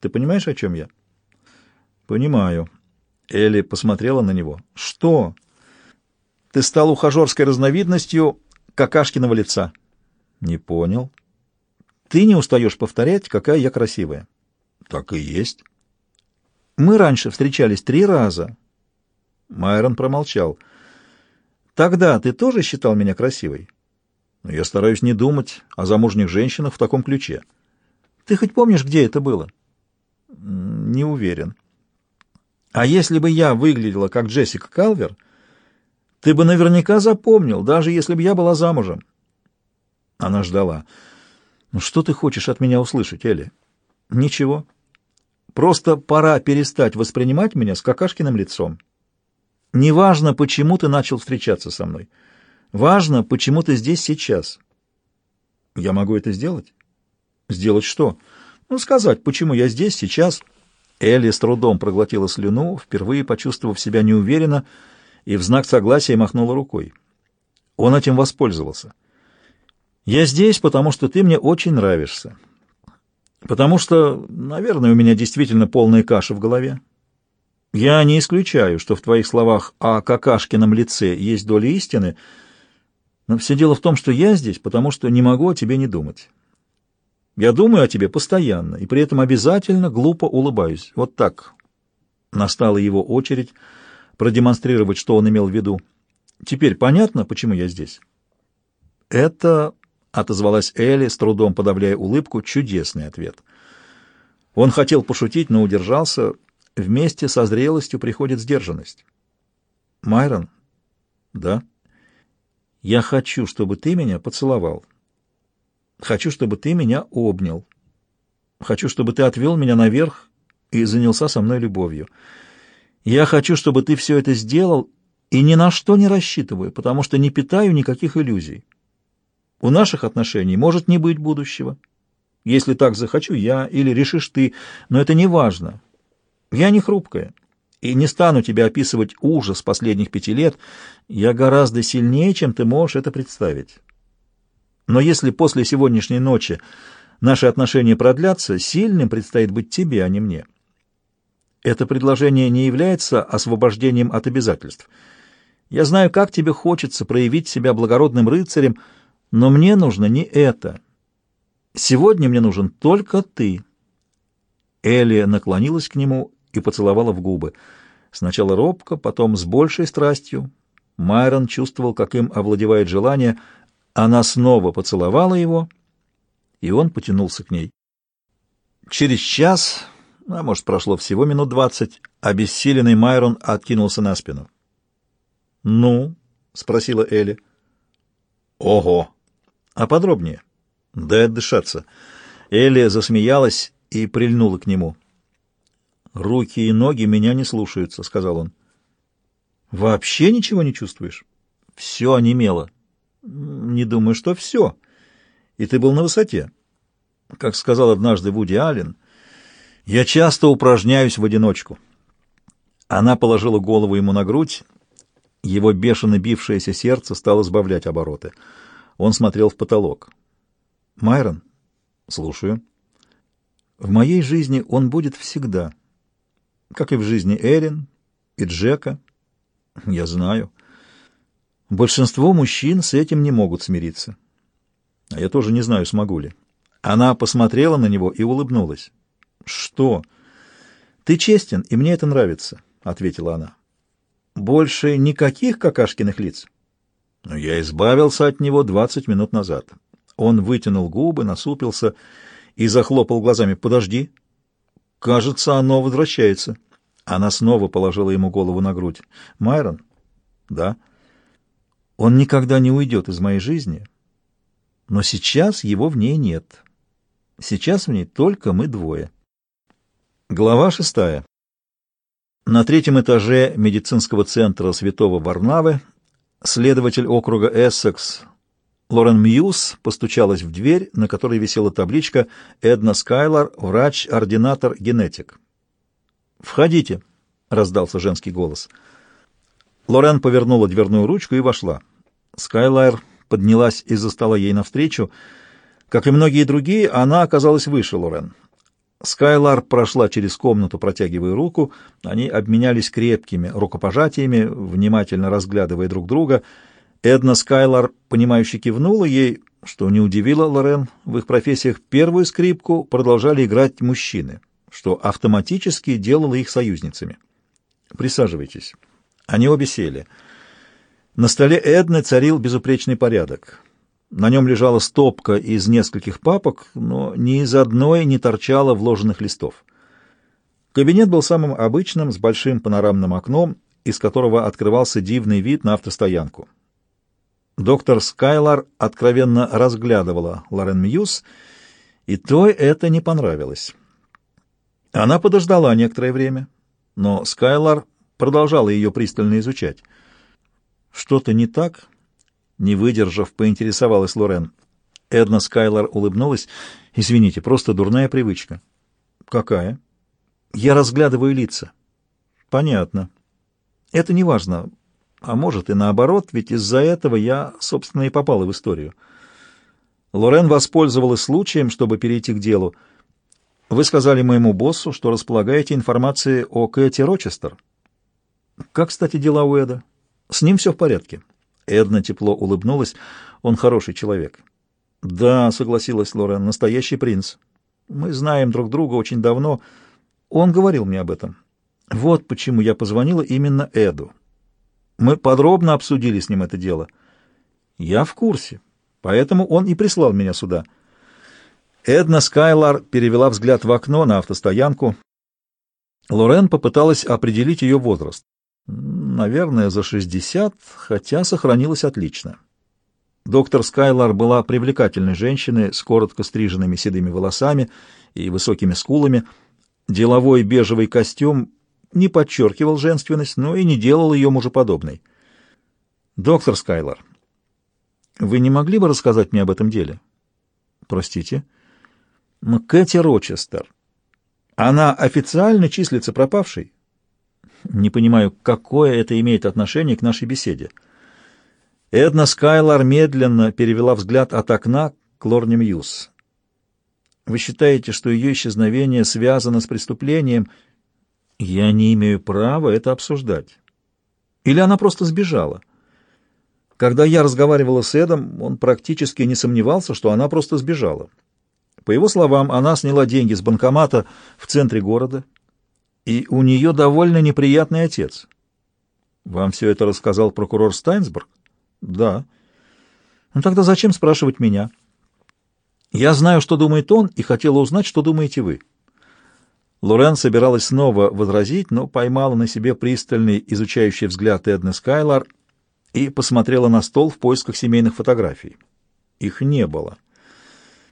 Ты понимаешь, о чем я? Понимаю. Элли посмотрела на него. Что? Ты стал ухажерской разновидностью какашкиного лица. Не понял. Ты не устаешь повторять, какая я красивая. Так и есть. Мы раньше встречались три раза. Майрон промолчал. Тогда ты тоже считал меня красивой? Я стараюсь не думать о замужних женщинах в таком ключе. Ты хоть помнишь, где это было? Не уверен. А если бы я выглядела как Джессика Калвер, ты бы наверняка запомнил, даже если бы я была замужем. Она ждала. Ну что ты хочешь от меня услышать, Элли? Ничего. Просто пора перестать воспринимать меня с какашкиным лицом. Неважно, почему ты начал встречаться со мной. Важно, почему ты здесь сейчас. Я могу это сделать? Сделать что? Ну, сказать, почему я здесь сейчас. Элли с трудом проглотила слюну, впервые почувствовав себя неуверенно, и в знак согласия махнула рукой. Он этим воспользовался. «Я здесь, потому что ты мне очень нравишься. Потому что, наверное, у меня действительно полная каша в голове. Я не исключаю, что в твоих словах о какашкином лице есть доля истины, но все дело в том, что я здесь, потому что не могу о тебе не думать. Я думаю о тебе постоянно, и при этом обязательно глупо улыбаюсь. Вот так. Настала его очередь продемонстрировать, что он имел в виду. Теперь понятно, почему я здесь? Это, — отозвалась Элли, с трудом подавляя улыбку, — чудесный ответ. Он хотел пошутить, но удержался. Вместе со зрелостью приходит сдержанность. Майрон? Да. Я хочу, чтобы ты меня поцеловал. Хочу, чтобы ты меня обнял. Хочу, чтобы ты отвел меня наверх и занялся со мной любовью. Я хочу, чтобы ты все это сделал, и ни на что не рассчитываю, потому что не питаю никаких иллюзий. У наших отношений может не быть будущего. Если так захочу я или решишь ты, но это не важно. Я не хрупкая и не стану тебе описывать ужас последних пяти лет. Я гораздо сильнее, чем ты можешь это представить. Но если после сегодняшней ночи наши отношения продлятся, сильным предстоит быть тебе, а не мне. Это предложение не является освобождением от обязательств. Я знаю, как тебе хочется проявить себя благородным рыцарем, но мне нужно не это. Сегодня мне нужен только ты. Элия наклонилась к нему и поцеловала в губы. Сначала робко, потом с большей страстью. Майрон чувствовал, как им овладевает желание — она снова поцеловала его, и он потянулся к ней. Через час, а может, прошло всего минут двадцать, обессиленный Майрон откинулся на спину. «Ну?» — спросила Элли. «Ого! А подробнее?» «Дай отдышаться». Элли засмеялась и прильнула к нему. «Руки и ноги меня не слушаются», — сказал он. «Вообще ничего не чувствуешь?» «Все онемело». Не думаю, что все. И ты был на высоте. Как сказал однажды Вуди Аллен, я часто упражняюсь в одиночку. Она положила голову ему на грудь. Его бешено бившееся сердце стало сбавлять обороты. Он смотрел в потолок. «Майрон?» «Слушаю». «В моей жизни он будет всегда, как и в жизни Эрин и Джека. Я знаю». Большинство мужчин с этим не могут смириться. А я тоже не знаю, смогу ли. Она посмотрела на него и улыбнулась. «Что?» «Ты честен, и мне это нравится», — ответила она. «Больше никаких какашкиных лиц?» Но я избавился от него двадцать минут назад. Он вытянул губы, насупился и захлопал глазами. «Подожди. Кажется, оно возвращается». Она снова положила ему голову на грудь. «Майрон?» «Да». Он никогда не уйдет из моей жизни, но сейчас его в ней нет. Сейчас в ней только мы двое. Глава шестая. На третьем этаже медицинского центра Святого Варнавы следователь округа Эссекс Лорен Мьюз постучалась в дверь, на которой висела табличка «Эдна Скайлар, врач-ординатор, генетик». «Входите», — раздался женский голос. Лорен повернула дверную ручку и вошла. Скайлар поднялась из-за стола ей навстречу. Как и многие другие, она оказалась выше Лорен. Скайлар прошла через комнату, протягивая руку. Они обменялись крепкими рукопожатиями, внимательно разглядывая друг друга. Эдна Скайлар, понимающе кивнула ей, что не удивило Лорен. В их профессиях первую скрипку продолжали играть мужчины, что автоматически делало их союзницами. «Присаживайтесь». Они обе сели. На столе Эдны царил безупречный порядок. На нем лежала стопка из нескольких папок, но ни из одной не торчало вложенных листов. Кабинет был самым обычным, с большим панорамным окном, из которого открывался дивный вид на автостоянку. Доктор Скайлар откровенно разглядывала Лорен Мьюз, и той это не понравилось. Она подождала некоторое время, но Скайлар продолжала ее пристально изучать. «Что-то не так?» Не выдержав, поинтересовалась Лорен. Эдна Скайлор улыбнулась. «Извините, просто дурная привычка». «Какая?» «Я разглядываю лица». «Понятно. Это не важно. А может и наоборот, ведь из-за этого я, собственно, и попала в историю». Лорен воспользовалась случаем, чтобы перейти к делу. «Вы сказали моему боссу, что располагаете информацией о Кэти Рочестер». «Как, кстати, дела у Эда?» «С ним все в порядке». Эдна тепло улыбнулась. Он хороший человек. Да, согласилась Лорен, настоящий принц. Мы знаем друг друга очень давно. Он говорил мне об этом. Вот почему я позвонила именно Эду. Мы подробно обсудили с ним это дело. Я в курсе, поэтому он и прислал меня сюда. Эдна Скайлар перевела взгляд в окно на автостоянку. Лорен попыталась определить ее возраст. Наверное, за 60, хотя сохранилась отлично. Доктор Скайлар была привлекательной женщиной с коротко стриженными седыми волосами и высокими скулами. Деловой бежевый костюм не подчеркивал женственность, но и не делал ее мужеподобной. «Доктор Скайлар, вы не могли бы рассказать мне об этом деле?» «Простите?» «Но Кэти Рочестер. Она официально числится пропавшей?» Не понимаю, какое это имеет отношение к нашей беседе. Эдна Скайлар медленно перевела взгляд от окна к Лорне Мьюз. Вы считаете, что ее исчезновение связано с преступлением? Я не имею права это обсуждать. Или она просто сбежала? Когда я разговаривала с Эдом, он практически не сомневался, что она просто сбежала. По его словам, она сняла деньги с банкомата в центре города и у нее довольно неприятный отец. Вам все это рассказал прокурор Стайнсберг? Да. Ну тогда зачем спрашивать меня? Я знаю, что думает он, и хотела узнать, что думаете вы. Лорен собиралась снова возразить, но поймала на себе пристальный изучающий взгляд Эдны Скайлар и посмотрела на стол в поисках семейных фотографий. Их не было. —